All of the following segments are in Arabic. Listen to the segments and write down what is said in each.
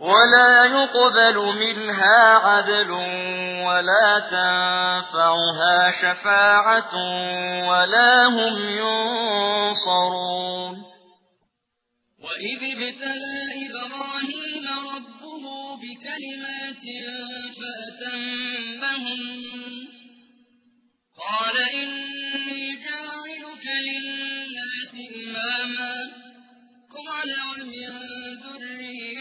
ولا يقبل منها عدل ولا تنفعها شفاعة ولا هم ينصرون وإذ ابتلى إبراهيم ربه بكلمات فأتمهم قال إني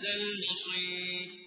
المصير